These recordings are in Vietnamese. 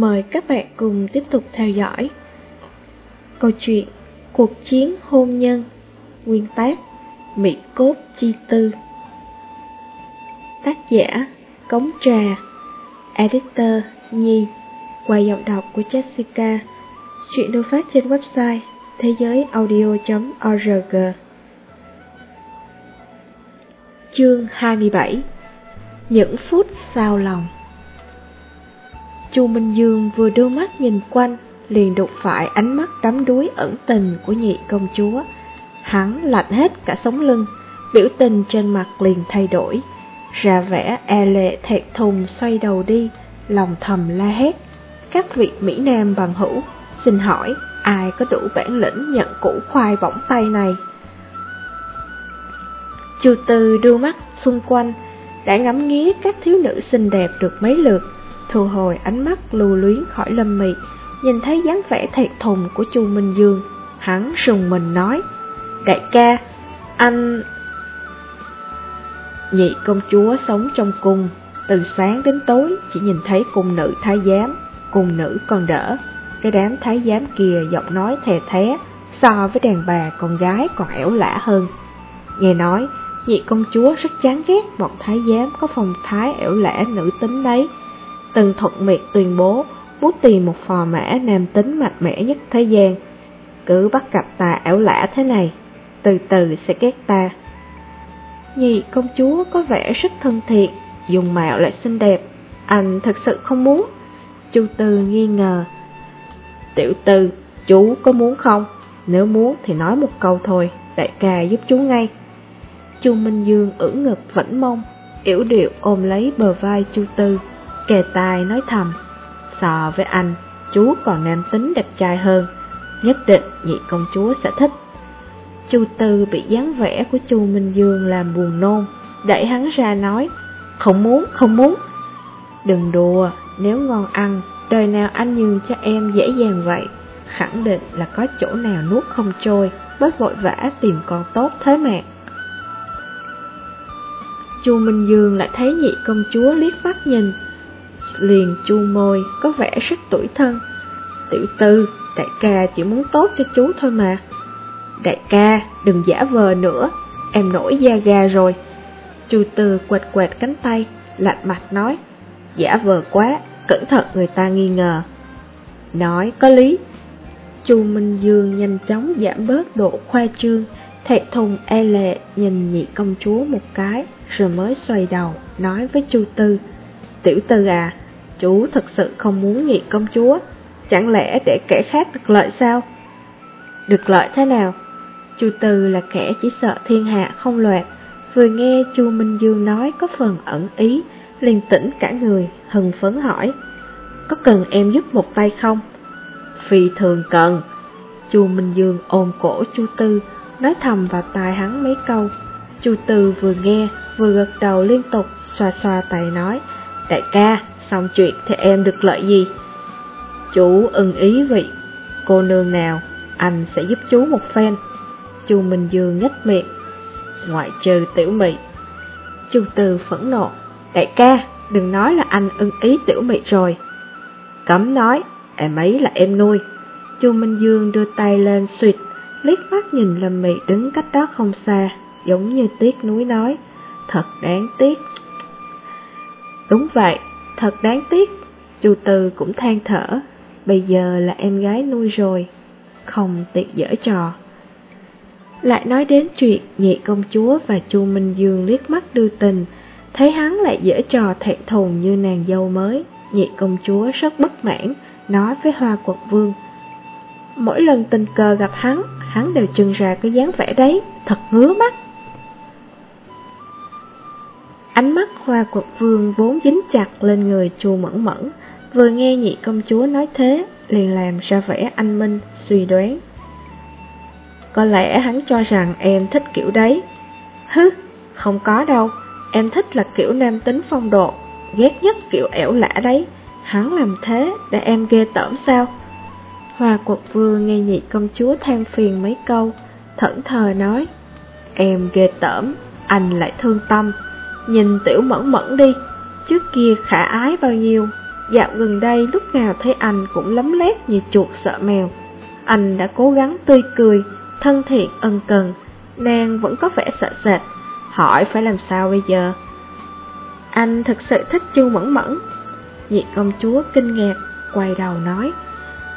Mời các bạn cùng tiếp tục theo dõi. Câu chuyện Cuộc chiến hôn nhân, Nguyên tác Mỹ cốt chi tư. Tác giả Cống trà, Editor Nhi Qua giọng đọc của Jessica. Chuyện được phát trên website thế giới audio.org Chương 27 Những phút sao lòng. Chu Minh Dương vừa đưa mắt nhìn quanh, liền đụng phải ánh mắt đắm đuối ẩn tình của nhị công chúa. Hắn lạnh hết cả sống lưng, biểu tình trên mặt liền thay đổi, ra vẻ e lệ thẹn thùng xoay đầu đi, lòng thầm la hét. Các vị Mỹ Nam bằng hữu, xin hỏi ai có đủ bản lĩnh nhận củ khoai bỏng tay này? Chu Tư đưa mắt xung quanh, đã ngắm nghía các thiếu nữ xinh đẹp được mấy lượt, thu hồi ánh mắt lưu luyến khỏi lâm mị, nhìn thấy dáng vẻ thẹn thùng của chu Minh Dương, hắn sùng mình nói, đại ca, anh... Nhị công chúa sống trong cung, từ sáng đến tối chỉ nhìn thấy cung nữ thái giám, cung nữ còn đỡ, cái đám thái giám kia giọng nói thè thé, so với đàn bà con gái còn ẻo lả hơn. Nghe nói, nhị công chúa rất chán ghét bọn thái giám có phong thái ẻo lả nữ tính đấy. Từng thuận miệng tuyên bố muốn tìm một phò mã nam tính mạnh mẽ nhất thế gian. Cứ bắt gặp ta ảo lả thế này, từ từ sẽ ghét ta. Nhị công chúa có vẻ rất thân thiện, dùng mạo lại xinh đẹp, anh thật sự không muốn. Chu Tư nghi ngờ. Tiểu Tư, chú có muốn không? Nếu muốn thì nói một câu thôi, đại ca giúp chú ngay. Chu Minh Dương ưỡn ngực vẫn mong, yểu điệu ôm lấy bờ vai Chu Tư kề tai nói thầm, so với anh, chú còn nam tính đẹp trai hơn, nhất định nhị công chúa sẽ thích. Chu Tư bị dáng vẻ của Chu Minh Dương làm buồn nôn, đẩy hắn ra nói, không muốn, không muốn. Đừng đùa, nếu ngon ăn, đời nào anh nhường cho em dễ dàng vậy, khẳng định là có chỗ nào nuốt không trôi, mới vội vã tìm con tốt thế mẹ. Chu Minh Dương lại thấy nhị công chúa liếc mắt nhìn, liền chu môi, có vẻ rất tuổi thân. Tiểu tư, đại ca chỉ muốn tốt cho chú thôi mà. Đại ca, đừng giả vờ nữa, em nổi da gà rồi. Chu tư quệt quệt cánh tay, lạnh mặt nói, giả vờ quá, cẩn thận người ta nghi ngờ. Nói có lý. Chu Minh Dương nhanh chóng giảm bớt độ khoa trương, thẹn thùng e lệ nhìn nhị công chúa một cái, rồi mới xoay đầu, nói với Chu Tư, Tiểu Tư à, Chú thật sự không muốn nhị công chúa, chẳng lẽ để kẻ khác được lợi sao? Được lợi thế nào? Chu Từ là kẻ chỉ sợ thiên hạ không loạt, vừa nghe Chu Minh Dương nói có phần ẩn ý, liền tỉnh cả người, hừng phấn hỏi, có cần em giúp một tay không? Phi thường cần. Chu Minh Dương ôm cổ Chu Tư, nói thầm vào tai hắn mấy câu. Chu Tư vừa nghe, vừa gật đầu liên tục, xoa xoa tay nói, đại ca, xong chuyện thì em được lợi gì? Chú ưng ý vị, cô nương nào, anh sẽ giúp chú một phen. Chu Minh Dương nhếch miệng, ngoại trừ tiểu mị. Chu Từ phẫn nộ, đại ca, đừng nói là anh ưng ý tiểu mị rồi. Cấm nói, em ấy là em nuôi. Chu Minh Dương đưa tay lên suyệt, liếc mắt nhìn Lâm Mị đứng cách đó không xa, giống như tiếc núi nói, thật đáng tiếc. Đúng vậy, Thật đáng tiếc, chu Từ cũng than thở, bây giờ là em gái nuôi rồi, không tiện dở trò. Lại nói đến chuyện nhị công chúa và chu Minh Dương liếc mắt đưa tình, thấy hắn lại dở trò thẹn thùng như nàng dâu mới, nhị công chúa rất bất mãn, nói với hoa quật vương. Mỗi lần tình cờ gặp hắn, hắn đều trưng ra cái dáng vẻ đấy, thật ngứa mắt. Hoa quật vương vốn dính chặt lên người chu mẫn mẫn, vừa nghe nhị công chúa nói thế, liền làm ra vẻ anh minh, suy đoán. Có lẽ hắn cho rằng em thích kiểu đấy. Hứ, không có đâu, em thích là kiểu nam tính phong độ, ghét nhất kiểu ẻo lả đấy. Hắn làm thế để em ghê tởm sao? Hoa quật vương nghe nhị công chúa than phiền mấy câu, thẫn thờ nói, em ghê tởm, anh lại thương tâm. Nhìn tiểu mẫn mẫn đi, trước kia khả ái bao nhiêu, Dạo gần đây lúc nào thấy anh cũng lấm lét như chuột sợ mèo. Anh đã cố gắng tươi cười, thân thiện ân cần, nàng vẫn có vẻ sợ sệt, hỏi phải làm sao bây giờ. Anh thực sự thích Chu Mẫn Mẫn. Nhị công chúa kinh ngạc, quay đầu nói,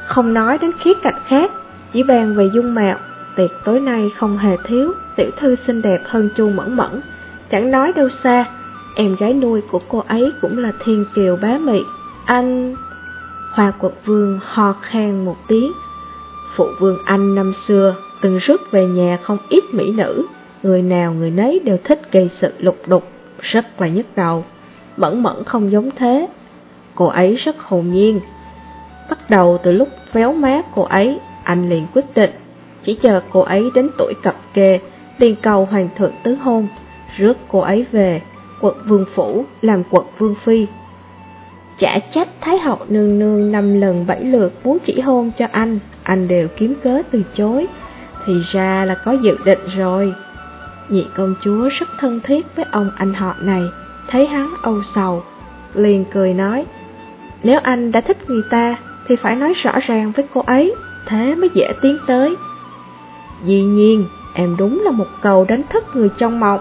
không nói đến khía cạnh khác, chỉ bàn về dung mạo, tiệc tối nay không hề thiếu, tiểu thư xinh đẹp hơn Chu Mẫn Mẫn, chẳng nói đâu xa, em gái nuôi của cô ấy cũng là thiên kiều bá mị. Anh... Hoa quật vương ho khan một tiếng. Phụ vương anh năm xưa từng rước về nhà không ít mỹ nữ, người nào người nấy đều thích gây sự lục đục, rất là nhức đầu. Mẫn mẫn không giống thế, cô ấy rất hồn nhiên. Bắt đầu từ lúc véo má cô ấy, anh liền quyết định, chỉ chờ cô ấy đến tuổi cập kê, liền cầu hoàng thượng tứ hôn, rước cô ấy về, quận vương phủ làm quận vương phi. Chả trách Thái hậu nương nương năm lần bảy lượt muốn chỉ hôn cho anh, anh đều kiếm cớ từ chối, thì ra là có dự định rồi. Nhị công chúa rất thân thiết với ông anh họ này, thấy hắn âu sầu, liền cười nói, nếu anh đã thích người ta thì phải nói rõ ràng với cô ấy, thế mới dễ tiến tới. Dĩ nhiên, em đúng là một cầu đánh thức người trong mộng.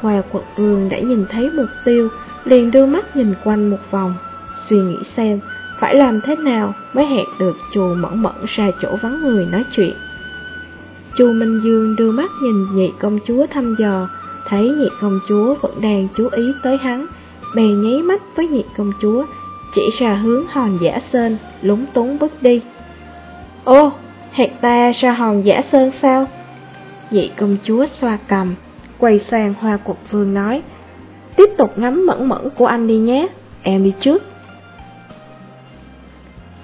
Hoa quật vương đã nhìn thấy mục tiêu, liền đưa mắt nhìn quanh một vòng, suy nghĩ xem phải làm thế nào mới hẹn được chù mẫn mẫn ra chỗ vắng người nói chuyện. Chu Minh Dương đưa mắt nhìn nhị công chúa thăm dò, thấy nhị công chúa vẫn đang chú ý tới hắn, bèn nháy mắt với nhị công chúa, chỉ ra hướng hòn giả sơn, lúng túng bước đi. Ô, hẹn ta ra hòn giả sơn sao? Nhị công chúa xoa cầm, quay sang hoa quật vương nói, tiếp tục ngắm mẫn mẫn của anh đi nhé, em đi trước.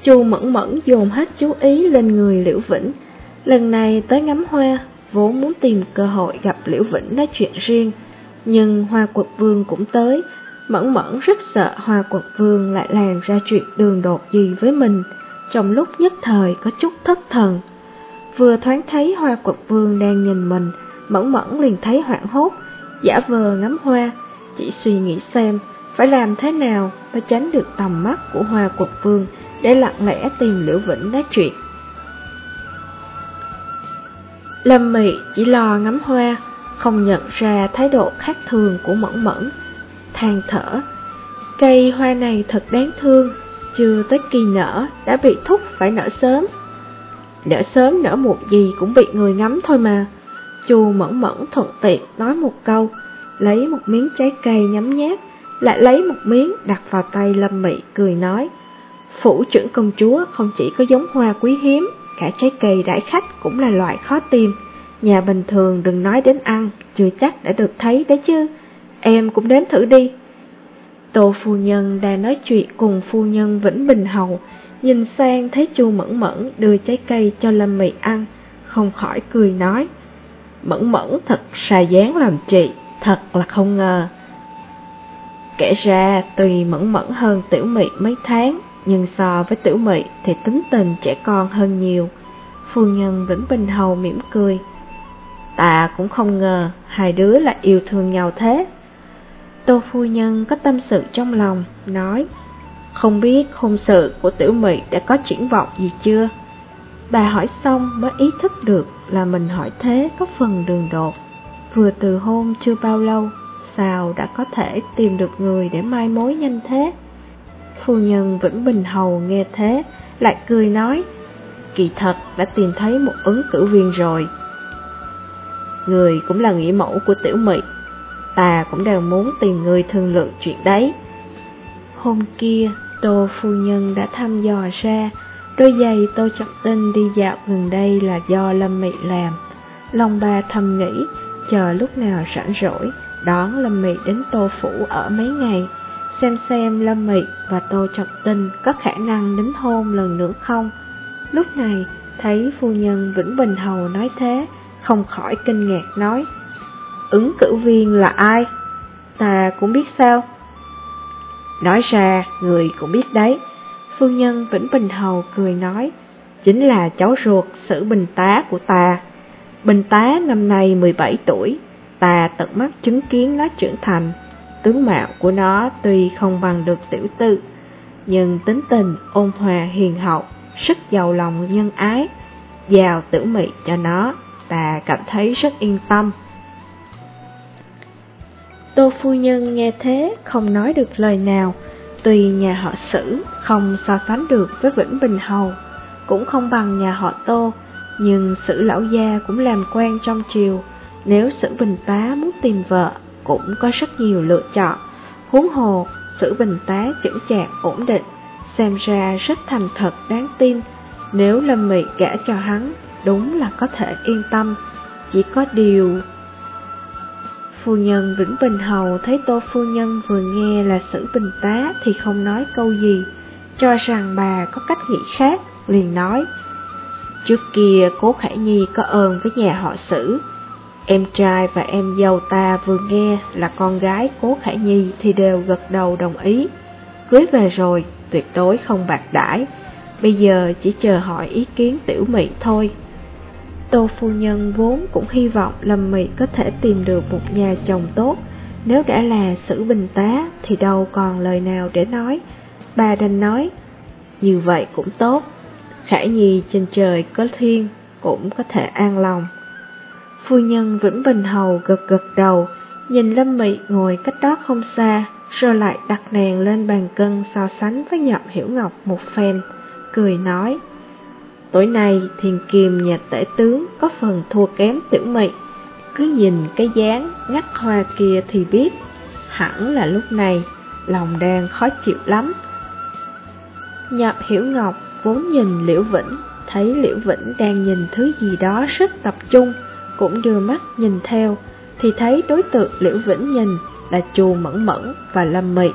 Chu mẫn mẫn dồn hết chú ý lên người Liễu Vĩnh, lần này tới ngắm hoa, vốn muốn tìm cơ hội gặp Liễu Vĩnh nói chuyện riêng, nhưng hoa quật vương cũng tới, mẫn mẫn rất sợ hoa quật vương lại làm ra chuyện đường đột gì với mình, trong lúc nhất thời có chút thất thần. Vừa thoáng thấy hoa quật vương đang nhìn mình, mẫn mẫn liền thấy hoảng hốt, giả vờ ngắm hoa, chỉ suy nghĩ xem phải làm thế nào mới tránh được tầm mắt của hoa quật vương để lặng lẽ tìm Liễu Vĩnh nói chuyện. Lâm Mị chỉ lo ngắm hoa, không nhận ra thái độ khác thường của mẫn mẫn, than thở. Cây hoa này thật đáng thương, chưa tới kỳ nở đã bị thúc phải nở sớm. Nở sớm nở muộn gì cũng bị người ngắm thôi mà. Chu mẫn mẫn thuận tiện nói một câu, lấy một miếng trái cây nhấm nhát, lại lấy một miếng đặt vào tay Lâm Mị cười nói. Phủ trưởng công chúa không chỉ có giống hoa quý hiếm, cả trái cây đãi khách cũng là loại khó tìm. Nhà bình thường đừng nói đến ăn, chưa chắc đã được thấy đấy chứ. Em cũng đến thử đi. Tô phu nhân đang nói chuyện cùng phu nhân Vĩnh Bình Hầu, nhìn sang thấy chu Mẫn Mẫn đưa trái cây cho Lâm Mị ăn, không khỏi cười nói. Mẫn Mẫn thật xà dáng làm chị, thật là không ngờ. Kể ra tùy Mẫn Mẫn hơn Tiểu Mị mấy tháng, nhưng so với Tiểu Mị thì tính tình trẻ con hơn nhiều. Phu nhân Vĩnh Bình Hầu mỉm cười. Ta cũng không ngờ hai đứa lại yêu thương nhau thế. Tô phu nhân có tâm sự trong lòng, nói, không biết hôn sự của tiểu mị đã có triển vọng gì chưa? Bà hỏi xong mới ý thức được là mình hỏi thế có phần đường đột. Vừa từ hôn chưa bao lâu, sao đã có thể tìm được người để mai mối nhanh thế? Phu nhân Vĩnh Bình Hầu nghe thế, lại cười nói, kỳ thật đã tìm thấy một ứng cử viên rồi. Người cũng là nghĩa mẫu của tiểu mị, ta cũng đều muốn tìm người thương lượng chuyện đấy. Hôm kia, Tô Phu Nhân đã thăm dò ra, đôi giày Tô Trọng Tinh đi dạo gần đây là do Lâm Mị làm. Long ba thầm nghĩ, chờ lúc nào rảnh rỗi, đón Lâm Mị đến Tô Phủ ở mấy ngày, xem xem Lâm Mị và Tô Trọng Tinh có khả năng đính hôn lần nữa không. Lúc này, thấy phu nhân Vĩnh Bình Hầu nói thế, không khỏi kinh ngạc nói, ứng cử viên là ai? Ta cũng biết sao? Nói ra, người cũng biết đấy. Phu nhân Vĩnh Bình Hầu cười nói, chính là cháu ruột sử bình tá của ta. Bình tá năm nay 17 tuổi, ta tận mắt chứng kiến nó trưởng thành. Tướng mạo của nó tuy không bằng được tiểu tư, nhưng tính tình ôn hòa hiền hậu, rất giàu lòng nhân ái, giàu tử mị cho nó, ta cảm thấy rất yên tâm. Tô phu nhân nghe thế không nói được lời nào, tuy nhà họ sử không so sánh được với Vĩnh Bình Hầu, cũng không bằng nhà họ Tô, nhưng sử lão gia cũng làm quan trong triều, nếu sử Bình Tá muốn tìm vợ cũng có rất nhiều lựa chọn, huống hồ sử Bình Tá chững chạc ổn định, xem ra rất thành thật đáng tin, nếu Lâm Mị gả cho hắn, đúng là có thể yên tâm, chỉ có điều Phu nhân Vĩnh Bình Hầu thấy Tô Phu Nhân vừa nghe là sử bình tá thì không nói câu gì, cho rằng bà có cách nghĩ khác, liền nói. Trước kia cố Khải Nhi có ơn với nhà họ sử, em trai và em dâu ta vừa nghe là con gái cố Khải Nhi thì đều gật đầu đồng ý. Cưới về rồi, tuyệt đối không bạc đãi, bây giờ chỉ chờ hỏi ý kiến tiểu mị thôi. Tô phu nhân vốn cũng hy vọng Lâm Mị có thể tìm được một nhà chồng tốt, nếu đã là sử bình tá thì đâu còn lời nào để nói. Bà đành nói, như vậy cũng tốt, Khải Nhi trên trời có thiên cũng có thể an lòng. Phu nhân Vĩnh Bình Hầu gật gật đầu, nhìn Lâm Mị ngồi cách đó không xa, rồi lại đặt nàng lên bàn cân so sánh với Nhậm Hiểu Ngọc một phen, cười nói. Tối nay thiền kiềm nhà tể tướng có phần thua kém tiểu mị, cứ nhìn cái dáng ngắt hoa kia thì biết, hẳn là lúc này lòng đang khó chịu lắm. Nhập hiểu ngọc vốn nhìn Liễu Vĩnh, thấy Liễu Vĩnh đang nhìn thứ gì đó rất tập trung, cũng đưa mắt nhìn theo, thì thấy đối tượng Liễu Vĩnh nhìn là chù mẫn mẫn và lâm mị,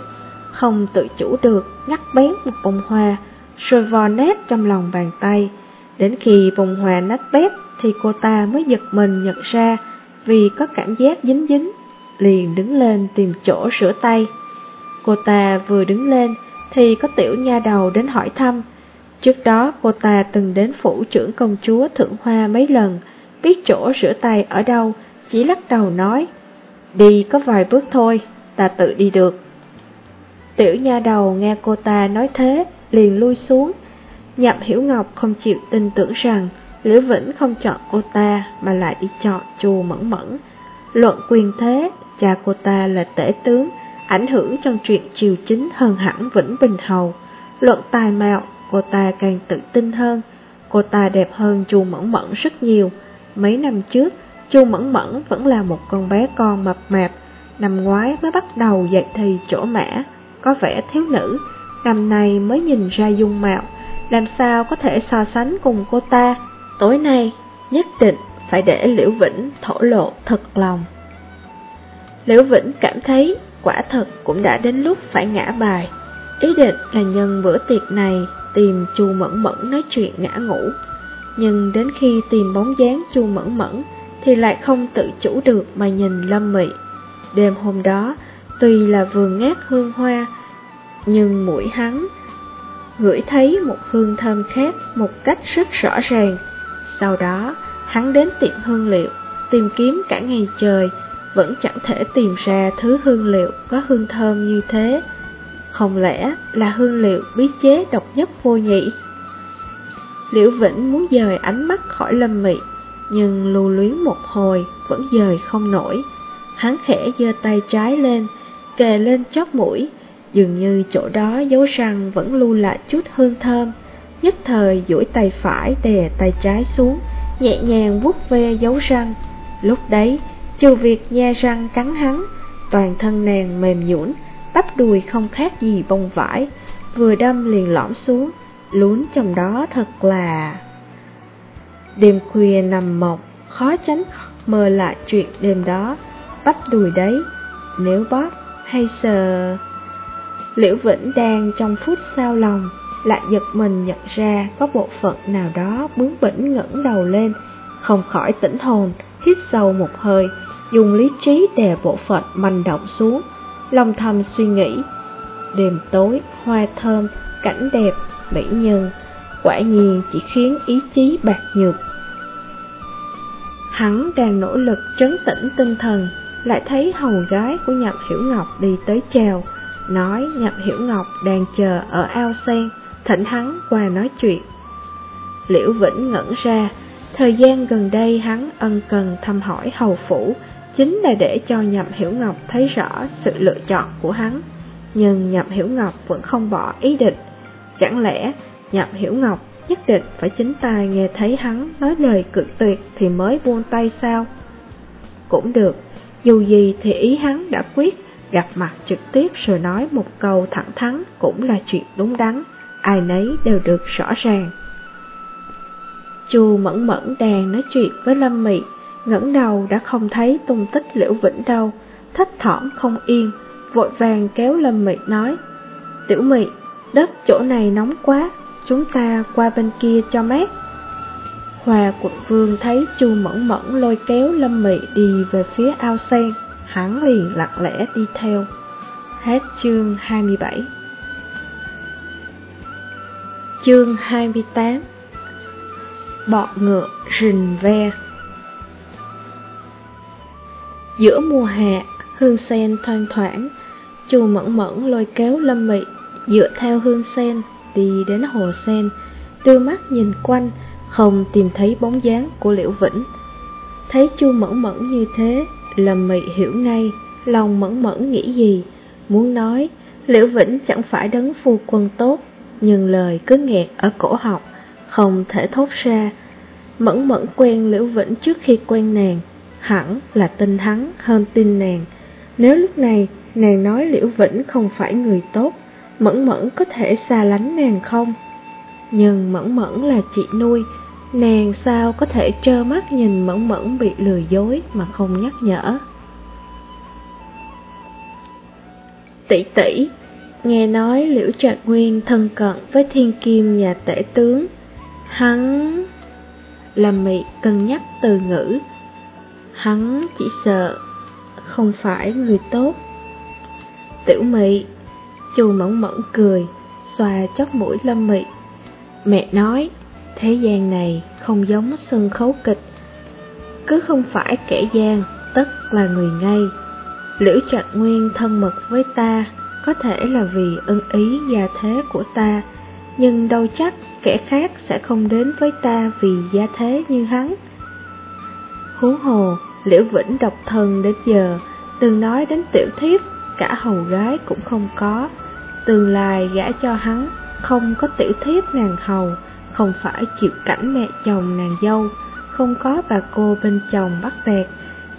không tự chủ được ngắt bén một bông hoa, rồi vò nét trong lòng bàn tay, Đến khi vùng hòa nát bét thì cô ta mới giật mình nhận ra vì có cảm giác dính dính, liền đứng lên tìm chỗ rửa tay. Cô ta vừa đứng lên thì có tiểu nha đầu đến hỏi thăm. Trước đó cô ta từng đến phủ trưởng công chúa Thượng Hoa mấy lần, biết chỗ rửa tay ở đâu, chỉ lắc đầu nói, đi có vài bước thôi, ta tự đi được. Tiểu nha đầu nghe cô ta nói thế, liền lui xuống, Nhậm Hiểu Ngọc không chịu tin tưởng rằng Liễu Vĩnh không chọn cô ta mà lại đi chọn Chu Mẫn Mẫn. Luận quyền thế, cha cô ta là tể tướng, ảnh hưởng trong chuyện triều chính hơn hẳn Vĩnh Bình Hầu. Luận tài mạo, cô ta càng tự tin hơn, cô ta đẹp hơn Chu Mẫn Mẫn rất nhiều. Mấy năm trước, Chu Mẫn Mẫn vẫn là một con bé con mập mạp, năm ngoái mới bắt đầu dạy thì chỗ mã, có vẻ thiếu nữ, năm nay mới nhìn ra dung mạo, làm sao có thể so sánh cùng cô ta. Tối nay, nhất định phải để Liễu Vĩnh thổ lộ thật lòng. Liễu Vĩnh cảm thấy quả thật cũng đã đến lúc phải ngã bài. Ý định là nhân bữa tiệc này tìm Chu Mẫn Mẫn nói chuyện ngã ngủ. Nhưng đến khi tìm bóng dáng Chu Mẫn Mẫn thì lại không tự chủ được mà nhìn Lâm Mị. Đêm hôm đó, tuy là vườn ngát hương hoa, nhưng mũi hắn ngửi thấy một hương thơm khác một cách rất rõ ràng. Sau đó, hắn đến tiệm hương liệu, tìm kiếm cả ngày trời, vẫn chẳng thể tìm ra thứ hương liệu có hương thơm như thế. Không lẽ là hương liệu bí chế độc nhất vô nhị? Liễu Vĩnh muốn dời ánh mắt khỏi lâm mị, nhưng lưu luyến một hồi vẫn dời không nổi. Hắn khẽ giơ tay trái lên, kề lên chóp mũi, Dường như chỗ đó dấu răng vẫn lưu lại chút hương thơm. Nhất thời duỗi tay phải đè tay trái xuống Nhẹ nhàng vuốt ve dấu răng. Lúc đấy, trừ việc nha răng cắn hắn Toàn thân nàng mềm nhũn Bắp đùi không khác gì bông vải Vừa đâm liền lõm xuống Lún trong đó thật là. Đêm khuya nằm mộng Khó tránh mơ lại chuyện đêm đó Bắp đùi đấy Nếu bóp hay sờ. Liễu Vĩnh đang trong phút sao lòng, lại giật mình nhận ra có bộ phận nào đó bướng bỉnh ngẩng đầu lên, không khỏi tỉnh hồn, hít sâu một hơi, dùng lý trí đè bộ phận manh động xuống, lòng thầm suy nghĩ. Đêm tối, hoa thơm, cảnh đẹp, mỹ nhân, quả nhiên chỉ khiến ý chí bạc nhược. Hắn đang nỗ lực trấn tĩnh tinh thần, lại thấy hầu gái của Nhậm Hiểu Ngọc đi tới chào, nói Nhậm Hiểu Ngọc đang chờ ở ao sen, thỉnh hắn qua nói chuyện. Liễu Vĩnh ngẩn ra, thời gian gần đây hắn ân cần thăm hỏi hầu phủ, chính là để cho Nhậm Hiểu Ngọc thấy rõ sự lựa chọn của hắn. Nhưng Nhậm Hiểu Ngọc vẫn không bỏ ý định. Chẳng lẽ Nhậm Hiểu Ngọc nhất định phải chính tay nghe thấy hắn nói lời cự tuyệt thì mới buông tay sao? Cũng được, dù gì thì ý hắn đã quyết, gặp mặt trực tiếp rồi nói một câu thẳng thắn cũng là chuyện đúng đắn, ai nấy đều được rõ ràng. Chu mẫn mẫn đang nói chuyện với Lâm Mị, ngẩng đầu đã không thấy tung tích Liễu Vĩnh đâu, thấp thỏm không yên, vội vàng kéo Lâm Mị nói, Tiểu Mị, đất chỗ này nóng quá, chúng ta qua bên kia cho mát. Hòa quận vương thấy chu mẫn mẫn lôi kéo Lâm Mị đi về phía ao sen, hắn liền lặng lẽ đi theo. Hết chương 27 Chương 28 Bọ ngựa rình ve Giữa mùa hạ, hương sen thoang thoảng, chu mẫn mẫn lôi kéo Lâm Mị dựa theo hương sen đi đến hồ sen, đưa mắt nhìn quanh, không tìm thấy bóng dáng của Liễu Vĩnh. Thấy Chu Mẫn Mẫn như thế, Lâm Mị hiểu ngay, lòng Mẫn Mẫn nghĩ gì, muốn nói Liễu Vĩnh chẳng phải đấng phu quân tốt, nhưng lời cứ nghẹt ở cổ họng, không thể thốt ra. Mẫn Mẫn quen Liễu Vĩnh trước khi quen nàng, hẳn là tin hắn hơn tin nàng. Nếu lúc này nàng nói Liễu Vĩnh không phải người tốt, Mẫn Mẫn có thể xa lánh nàng không? Nhưng Mẫn Mẫn là chị nuôi, nàng sao có thể trơ mắt nhìn Mẫn Mẫn bị lừa dối mà không nhắc nhở? Tỷ tỷ, nghe nói Liễu Trạch Nguyên thân cận với thiên kim nhà tể tướng. Hắn... Lâm Mị cân nhắc từ ngữ. Hắn chỉ sợ không phải người tốt. Tiểu Mị Chu mẫn mẫn cười, xoa chóp mũi lâm mị. Mẹ nói, thế gian này không giống sân khấu kịch. Cứ không phải kẻ gian, tất là người ngay. Liễu Trạch Nguyên thân mật với ta, có thể là vì ân ý gia thế của ta, nhưng đâu chắc kẻ khác sẽ không đến với ta vì gia thế như hắn. Huống hồ, Liễu Vĩnh độc thân đến giờ, từng nói đến tiểu thiếp, cả hầu gái cũng không có, Tương lai gả cho hắn, không có tiểu thiếp nàng hầu, không phải chịu cảnh mẹ chồng nàng dâu, không có bà cô bên chồng bắt bẹt,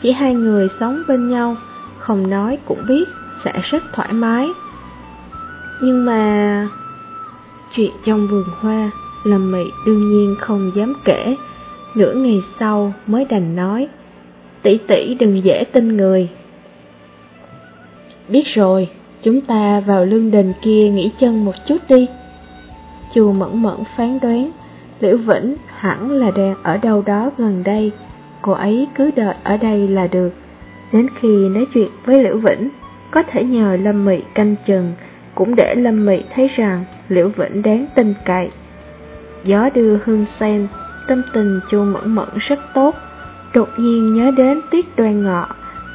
chỉ hai người sống bên nhau, không nói cũng biết sẽ rất thoải mái. Nhưng mà... Chuyện trong vườn hoa, Lâm Mị đương nhiên không dám kể, nửa ngày sau mới đành nói, tỷ tỷ đừng dễ tin người. Biết rồi, Chúng ta vào lương đình kia nghỉ chân một chút đi. Chu mẫn mẫn phán đoán, Liễu Vĩnh hẳn là đang ở đâu đó gần đây, cô ấy cứ đợi ở đây là được. Đến khi nói chuyện với Liễu Vĩnh, có thể nhờ Lâm Mị canh chừng, cũng để Lâm Mị thấy rằng Liễu Vĩnh đáng tin cậy. Gió đưa hương sen, tâm tình Chu mẫn mẫn rất tốt, đột nhiên nhớ đến tiết đoan ngọ,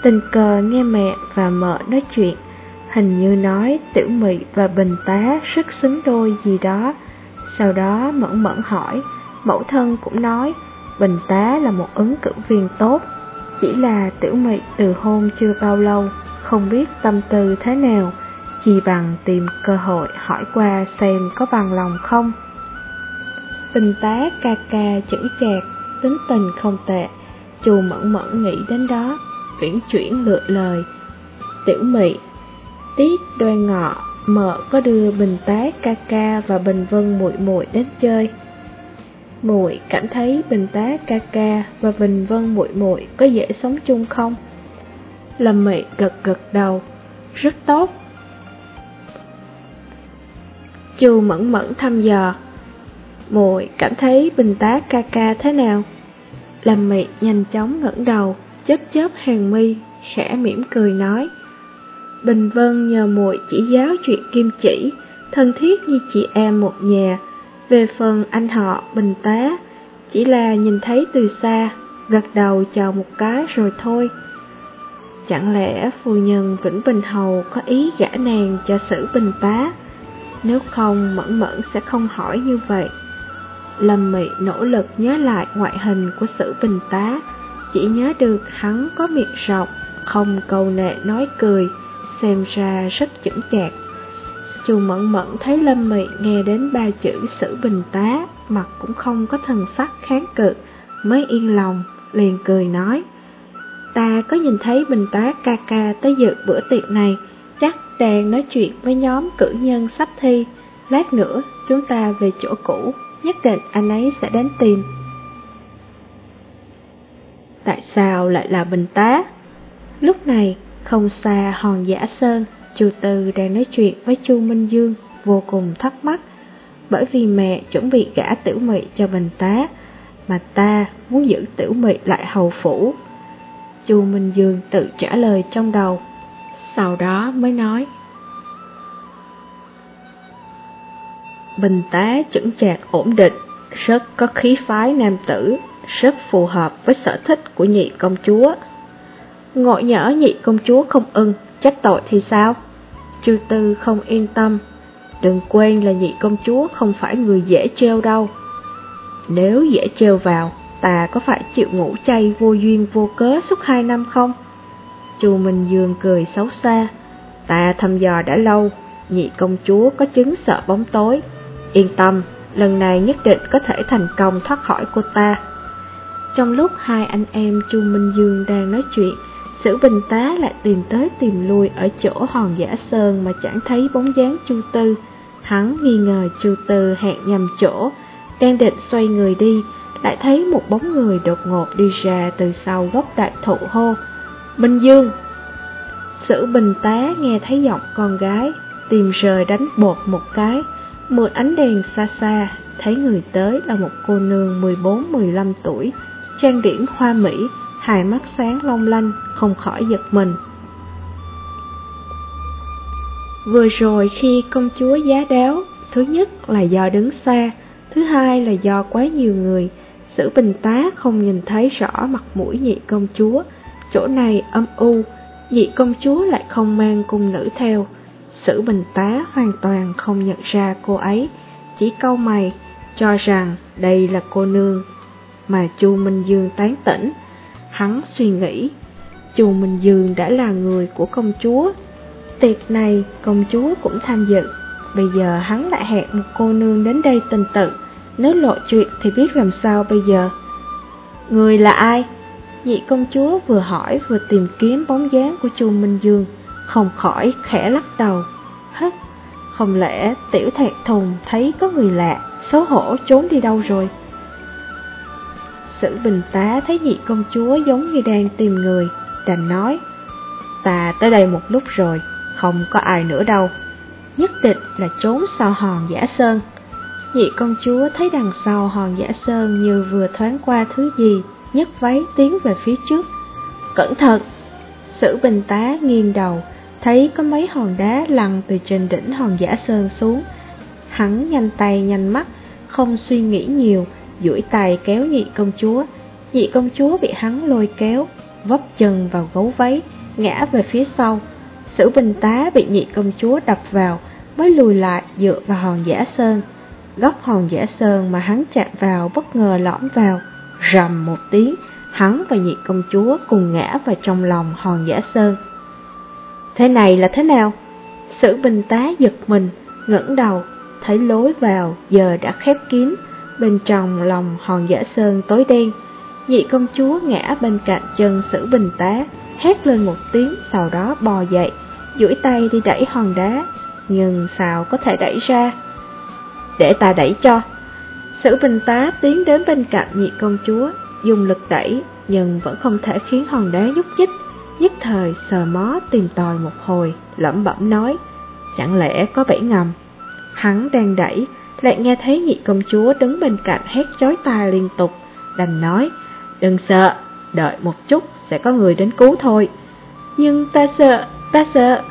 tình cờ nghe mẹ và mợ nói chuyện Hình như nói tiểu mị và bình tá rất xứng đôi gì đó. Sau đó mẫn mẫn hỏi, mẫu thân cũng nói, bình tá là một ứng cử viên tốt. Chỉ là tiểu mị từ hôn chưa bao lâu, không biết tâm tư thế nào, chỉ bằng tìm cơ hội hỏi qua xem có bằng lòng không. Bình tá ca ca chữ chạc, tính tình không tệ, chù mẫn mẫn nghĩ đến đó, viễn chuyển lựa lời. Tiểu mị Tiết đoan ngọ, mợ có đưa Bình Tá ca ca và Bình Vân muội muội đến chơi. Muội cảm thấy Bình Tá ca ca và Bình Vân muội muội có dễ sống chung không? Lâm Mị gật gật đầu, rất tốt. Chu Mẫn Mẫn thăm dò, muội cảm thấy Bình Tá ca ca thế nào? Lâm Mị nhanh chóng ngẩng đầu, chớp chớp hàng mi, khẽ mỉm cười nói. Bình Vân nhờ muội chỉ giáo chuyện kim chỉ, thân thiết như chị em một nhà. Về phần anh họ Bình Tá, chỉ là nhìn thấy từ xa, gật đầu chào một cái rồi thôi. Chẳng lẽ phu nhân Vĩnh Bình Hầu có ý gả nàng cho sử bình tá? Nếu không, Mẫn Mẫn sẽ không hỏi như vậy. Lâm Mị nỗ lực nhớ lại ngoại hình của sử bình tá, chỉ nhớ được hắn có miệng rộng, không cầu nệ nói cười, xem ra rất chững chạc. Chu Mẫn Mẫn thấy Lâm Mị nghe đến ba chữ sử bình tá, mặt cũng không có thần sắc kháng cự, mới yên lòng, liền cười nói. Ta có nhìn thấy bình tá ca ca tới dự bữa tiệc này, chắc đang nói chuyện với nhóm cử nhân sắp thi. Lát nữa chúng ta về chỗ cũ, nhất định anh ấy sẽ đến tìm. Tại sao lại là bình tá? Lúc này, không xa hòn giả sơn, Chu Tư đang nói chuyện với Chu Minh Dương, vô cùng thắc mắc, bởi vì mẹ chuẩn bị gả tiểu mị cho bình tá, mà ta muốn giữ tiểu mị lại hầu phủ. Chu Minh Dương tự trả lời trong đầu, sau đó mới nói. Bình tá chững chạc ổn định, rất có khí phái nam tử, rất phù hợp với sở thích của nhị công chúa. Ngộ nhỡ nhị công chúa không ưng, trách tội thì sao? Chu Tư không yên tâm, đừng quên là nhị công chúa không phải người dễ treo đâu. Nếu dễ treo vào, ta có phải chịu ngủ chay vô duyên vô cớ suốt hai năm không? Chu Minh Dương cười xấu xa, ta thăm dò đã lâu, nhị công chúa có chứng sợ bóng tối. Yên tâm, lần này nhất định có thể thành công thoát khỏi cô ta. Trong lúc hai anh em Chu Minh Dương đang nói chuyện, Sử Bình Tá lại tìm tới tìm lui ở chỗ hòn giả sơn mà chẳng thấy bóng dáng Chu Tư. Hắn nghi ngờ Chu Tư hẹn nhầm chỗ, đang định xoay người đi, lại thấy một bóng người đột ngột đi ra từ sau gốc đại thụ hô. Minh Dương! Sử Bình Tá nghe thấy giọng con gái, tìm rời đánh bột một cái, mượn ánh đèn xa xa, thấy người tới là một cô nương 14-15 tuổi, trang điểm hoa mỹ, hai mắt sáng long lanh, không khỏi giật mình. Vừa rồi khi công chúa giá đáo, thứ nhất là do đứng xa, thứ hai là do quá nhiều người, Sử Bình Tá không nhìn thấy rõ mặt mũi nhị công chúa, chỗ này âm u, nhị công chúa lại không mang cung nữ theo. Sử Bình Tá hoàn toàn không nhận ra cô ấy, chỉ câu mày, cho rằng đây là cô nương. Mà Chu Minh Dương tán tỉnh, hắn suy nghĩ, Chu Minh Dương đã là người của công chúa. Tiệc này công chúa cũng tham dự, bây giờ hắn lại hẹn một cô nương đến đây tình tự, nếu lộ chuyện thì biết làm sao bây giờ. Người là ai? Nhị công chúa vừa hỏi vừa tìm kiếm bóng dáng của Chu Minh Dương, không khỏi khẽ lắc đầu. Hất, không lẽ tiểu thẹt thùng thấy có người lạ, xấu hổ trốn đi đâu rồi? Sử bình tá thấy nhị công chúa giống như đang tìm người, đành nói, ta tới đây một lúc rồi, không có ai nữa đâu, nhất định là trốn sau hòn giả sơn. Nhị công chúa thấy đằng sau hòn giả sơn như vừa thoáng qua thứ gì, nhấc váy tiến về phía trước. Cẩn thận! Sử bình tá nghiêng đầu, thấy có mấy hòn đá lăn từ trên đỉnh hòn giả sơn xuống. Hắn nhanh tay nhanh mắt, không suy nghĩ nhiều, duỗi tay kéo nhị công chúa. Nhị công chúa bị hắn lôi kéo, vấp chân vào gấu váy, ngã về phía sau. Sử bình tá bị nhị công chúa đập vào, mới lùi lại dựa vào hòn giả sơn. Góc hòn giả sơn mà hắn chạm vào bất ngờ lõm vào, rầm một tiếng, hắn và nhị công chúa cùng ngã vào trong lòng hòn giả sơn. Thế này là thế nào? Sử bình tá giật mình, ngẩng đầu, thấy lối vào giờ đã khép kín, bên trong lòng hòn giả sơn tối đen. Nhị công chúa ngã bên cạnh chân sử bình tá, hét lên một tiếng, sau đó bò dậy, duỗi tay đi đẩy hòn đá, nhưng sao có thể đẩy ra? Để ta đẩy cho. Sử bình tá tiến đến bên cạnh nhị công chúa, dùng lực đẩy, nhưng vẫn không thể khiến hòn đá nhúc nhích. Nhất thời sờ mó tìm tòi một hồi, lẩm bẩm nói, chẳng lẽ có bẫy ngầm. Hắn đang đẩy, lại nghe thấy nhị công chúa đứng bên cạnh hét chói tai liên tục, đành nói, đừng sợ, đợi một chút sẽ có người đến cứu thôi. Nhưng ta sợ, ta sợ.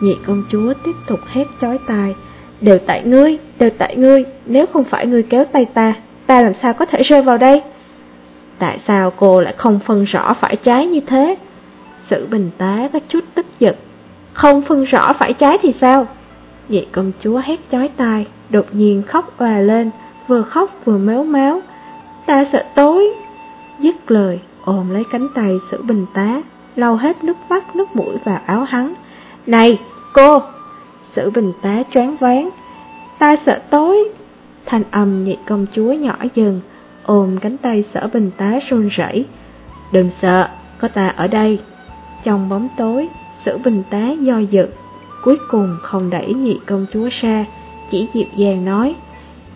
Nhị công chúa tiếp tục hét chói tai, đều tại ngươi, đều tại ngươi, nếu không phải ngươi kéo tay ta, ta làm sao có thể rơi vào đây? Tại sao cô lại không phân rõ phải trái như thế? Sử bình tá có chút tức giận. Không phân rõ phải trái thì sao? Nhị công chúa hét chói tai, đột nhiên khóc òa lên, vừa khóc vừa méo máu. Ta sợ tối. Dứt lời, ôm lấy cánh tay sử bình tá, lau hết nước mắt nước mũi vào áo hắn. Này, cô! Sử bình tá choáng váng. Ta sợ tối. Thanh âm nhị công chúa nhỏ dần, ôm cánh tay sở bình tá run rẩy. Đừng sợ, có ta ở đây. Trong bóng tối, sử bình tá do dự, cuối cùng không đẩy nhị công chúa ra, chỉ dịu dàng nói,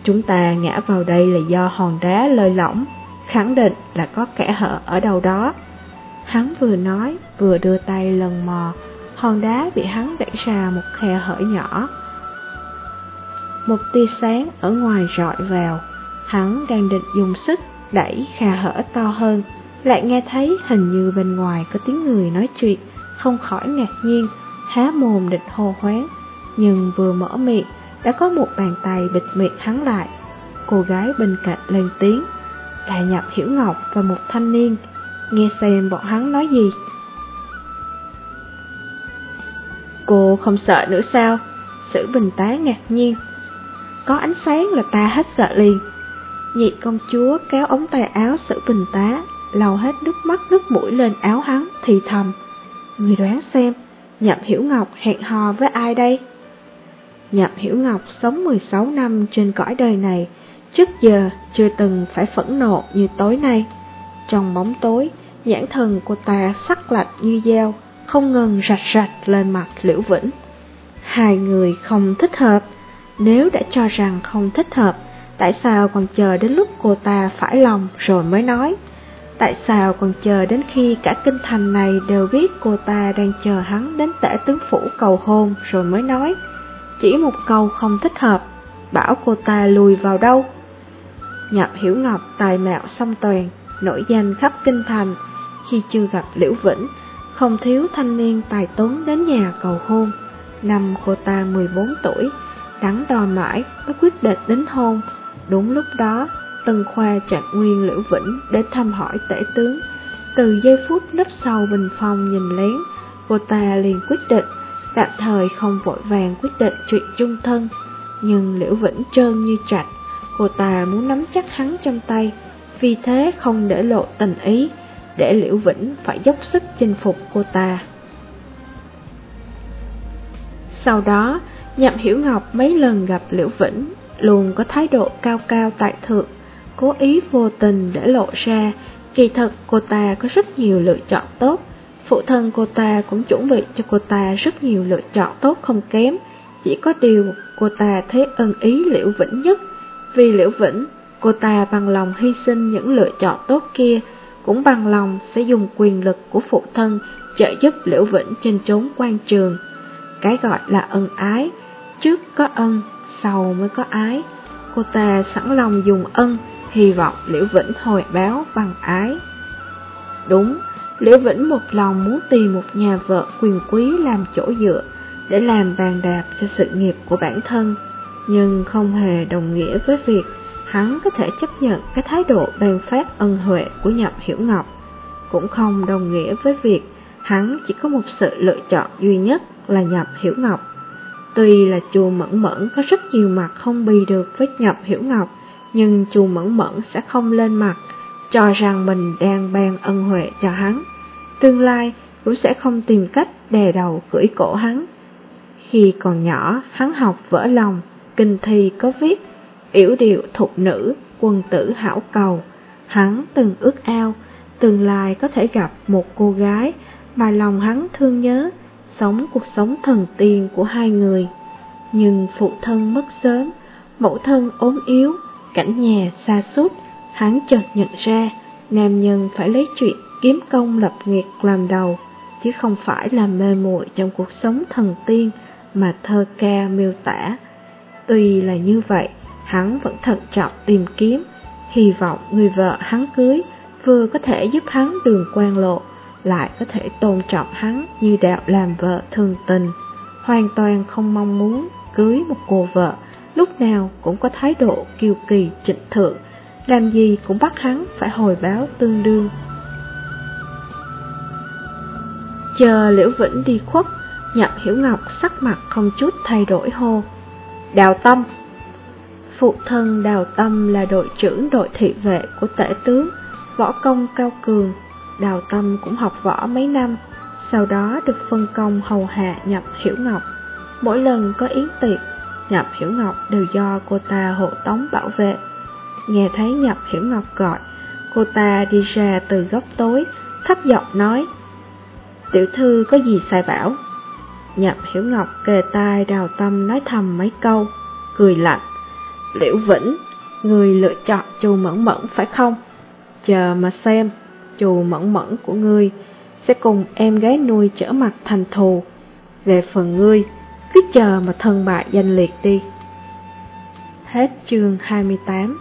chúng ta ngã vào đây là do hòn đá lơi lỏng, khẳng định là có kẻ hở ở đâu đó. Hắn vừa nói, vừa đưa tay lần mò, hòn đá bị hắn đẩy ra một khe hở nhỏ. Một tia sáng ở ngoài rọi vào, hắn đang định dùng sức đẩy khe hở to hơn, lại nghe thấy hình như bên ngoài có tiếng người nói chuyện, không khỏi ngạc nhiên, há mồm định hô hoáng, nhưng vừa mở miệng đã có một bàn tay bịt miệng hắn lại. Cô gái bên cạnh lên tiếng, là Nhập Hiểu Ngọc và một thanh niên, nghe xem bọn hắn nói gì. Cô không sợ nữa sao? Sử bình tá ngạc nhiên. Có ánh sáng là ta hết sợ liền. Nhị công chúa kéo ống tay áo sử bình tá, lau hết nước mắt nước mũi lên áo hắn, thì thầm. Người đoán xem, Nhậm Hiểu Ngọc hẹn hò với ai đây? Nhậm Hiểu Ngọc sống 16 năm trên cõi đời này, trước giờ chưa từng phải phẫn nộ như tối nay. Trong bóng tối, nhãn thần của ta sắc lạnh như dao, không ngừng rạch rạch lên mặt Liễu Vĩnh. Hai người không thích hợp, nếu đã cho rằng không thích hợp, tại sao còn chờ đến lúc cô ta phải lòng rồi mới nói? Tại sao còn chờ đến khi cả kinh thành này đều biết cô ta đang chờ hắn đến tể tướng phủ cầu hôn rồi mới nói? Chỉ một câu không thích hợp, bảo cô ta lùi vào đâu? Nhập Hiểu Ngọc tài mạo song toàn, nổi danh khắp kinh thành, khi chưa gặp Liễu Vĩnh, không thiếu thanh niên tài tuấn đến nhà cầu hôn. Năm cô ta 14 tuổi, đắn đo mãi mới quyết định đính hôn. Đúng lúc đó, Tân Khoa Trạng Nguyên Liễu Vĩnh để thăm hỏi tể tướng. Từ giây phút nấp sau bình phong nhìn lén, cô ta liền quyết định, tạm thời không vội vàng quyết định chuyện chung thân. Nhưng Liễu Vĩnh trơn như trạch, cô ta muốn nắm chắc hắn trong tay, vì thế không để lộ tình ý, để Liễu Vĩnh phải dốc sức chinh phục cô ta. Sau đó, Nhậm Hiểu Ngọc mấy lần gặp Liễu Vĩnh, luôn có thái độ cao cao tại thượng, cố ý vô tình để lộ ra, kỳ thật cô ta có rất nhiều lựa chọn tốt, phụ thân cô ta cũng chuẩn bị cho cô ta rất nhiều lựa chọn tốt không kém, chỉ có điều cô ta thấy ân ý Liễu Vĩnh nhất, vì Liễu Vĩnh, cô ta bằng lòng hy sinh những lựa chọn tốt kia, cũng bằng lòng sẽ dùng quyền lực của phụ thân trợ giúp Liễu Vĩnh trên chốn quan trường. Cái gọi là ân ái, trước có ân, sau mới có ái. Cô ta sẵn lòng dùng ân, hy vọng Liễu Vĩnh hồi báo bằng ái. Đúng, Liễu Vĩnh một lòng muốn tìm một nhà vợ quyền quý làm chỗ dựa để làm bàn đạp cho sự nghiệp của bản thân, nhưng không hề đồng nghĩa với việc hắn có thể chấp nhận cái thái độ ban phát ân huệ của Nhậm Hiểu Ngọc, cũng không đồng nghĩa với việc hắn chỉ có một sự lựa chọn duy nhất là Nhậm Hiểu Ngọc. Tuy là chùa Mẫn Mẫn có rất nhiều mặt không bì được với Nhậm Hiểu Ngọc, nhưng chùa Mẫn Mẫn sẽ không lên mặt, cho rằng mình đang ban ân huệ cho hắn. Tương lai cũng sẽ không tìm cách đè đầu cưỡi cổ hắn. Khi còn nhỏ, hắn học vỡ lòng, kinh thi có viết, yểu điệu thục nữ, quân tử hảo cầu. Hắn từng ước ao, tương lai có thể gặp một cô gái mà lòng hắn thương nhớ, sống cuộc sống thần tiên của hai người. Nhưng phụ thân mất sớm, mẫu thân ốm yếu, cảnh nhà xa sút hắn chợt nhận ra nam nhân phải lấy chuyện kiếm công lập nghiệp làm đầu, chứ không phải là mê muội trong cuộc sống thần tiên mà thơ ca miêu tả. Tuy là như vậy, hắn vẫn thận trọng tìm kiếm, hy vọng người vợ hắn cưới vừa có thể giúp hắn đường quan lộ, lại có thể tôn trọng hắn như đạo làm vợ thường tình, hoàn toàn không mong muốn cưới một cô vợ, lúc nào cũng có thái độ kiêu kỳ trịnh thượng, làm gì cũng bắt hắn phải hồi báo tương đương. Chờ Liễu Vĩnh đi khuất, Nhậm Hiểu Ngọc sắc mặt không chút thay đổi hô. Đào Tâm Phụ thân Đào Tâm là đội trưởng đội thị vệ của tể tướng, võ công cao cường. Đào Tâm cũng học võ mấy năm, sau đó được phân công hầu hạ Nhậm Hiểu Ngọc. Mỗi lần có yến tiệc, Nhập Hiểu Ngọc đều do cô ta hộ tống bảo vệ. Nghe thấy Nhập Hiểu Ngọc gọi, cô ta đi ra từ góc tối, thấp giọng nói, Tiểu thư có gì sai bảo? Nhập Hiểu Ngọc kề tai đào tâm nói thầm mấy câu, cười lạnh. Liễu Vĩnh, người lựa chọn chù mẫn mẫn phải không? Chờ mà xem, chù mẫn mẫn của ngươi sẽ cùng em gái nuôi trở mặt thành thù. Về phần ngươi, cứ chờ mà thân bại danh liệt đi. Hết chương 28